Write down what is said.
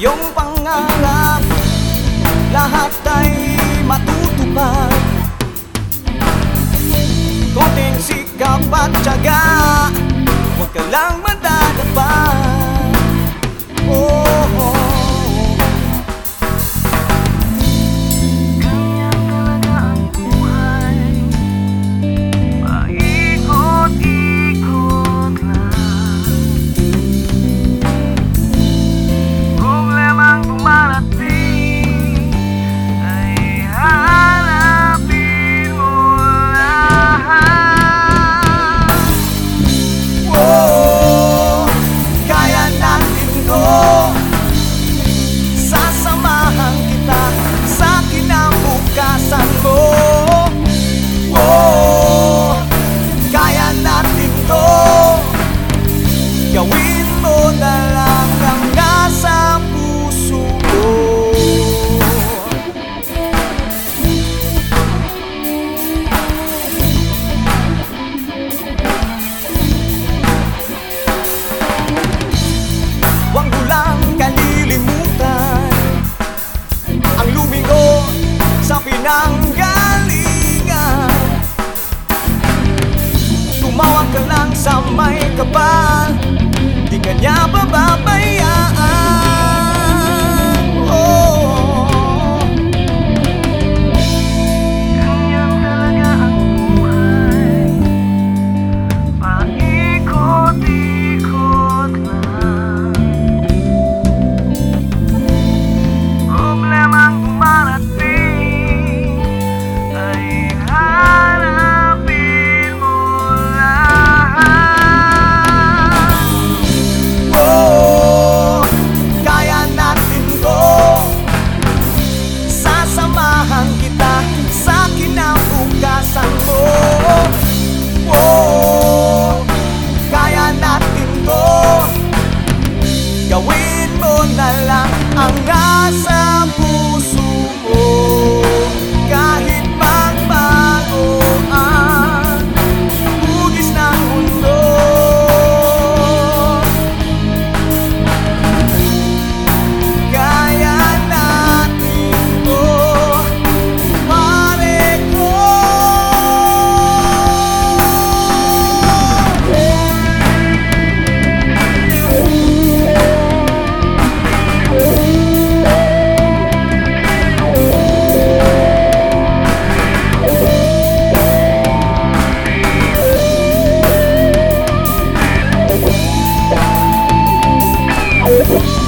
Iyong pangarap. Lahat ay matutupad. Konting sikap at sampai kapan Tinggalnya beberapa lang ang Oh.